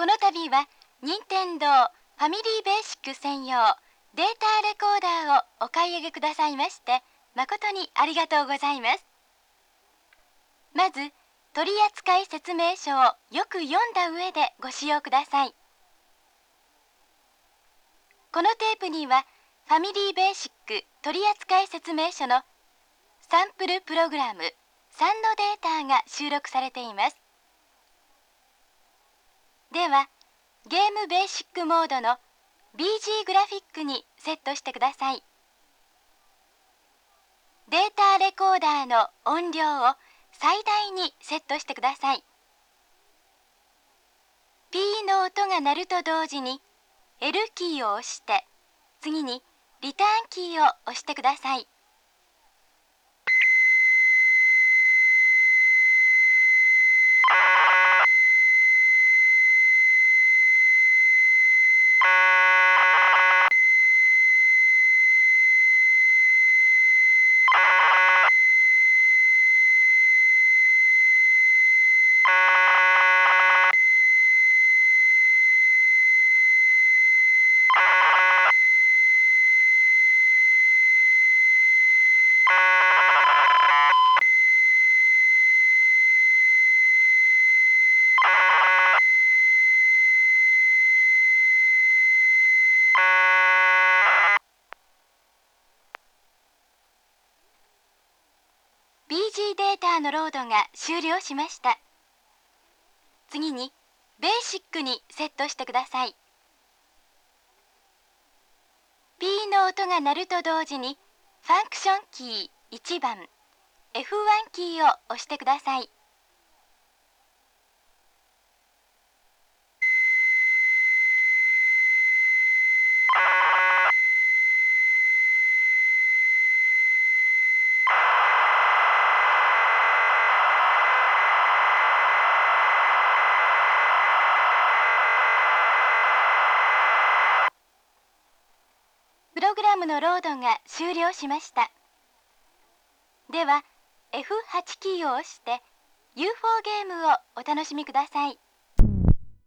この度は任天堂ファミリーベーシック専用データレコーダーをお買い上げくださいまして誠にありがとうございます。まず取扱説明書をよく読んだ上でご使用ください。このテープにはファミリーベーシック取扱説明書のサンプルプログラム3のデータが収録されています。ではゲームベーシックモードの BG グラフィックにセットしてください。データレコーダーの音量を最大にセットしてください。P の音が鳴ると同時に L キーを押して次にリターンキーを押してください。BG データのロードが終了しました。次に BASIC にセットしてください。P の音が鳴ると同時にファンクションキー1番 F1 キーを押してください。ラムのロードが終了しました。では F8 キーを押して UFO ゲームをお楽しみください。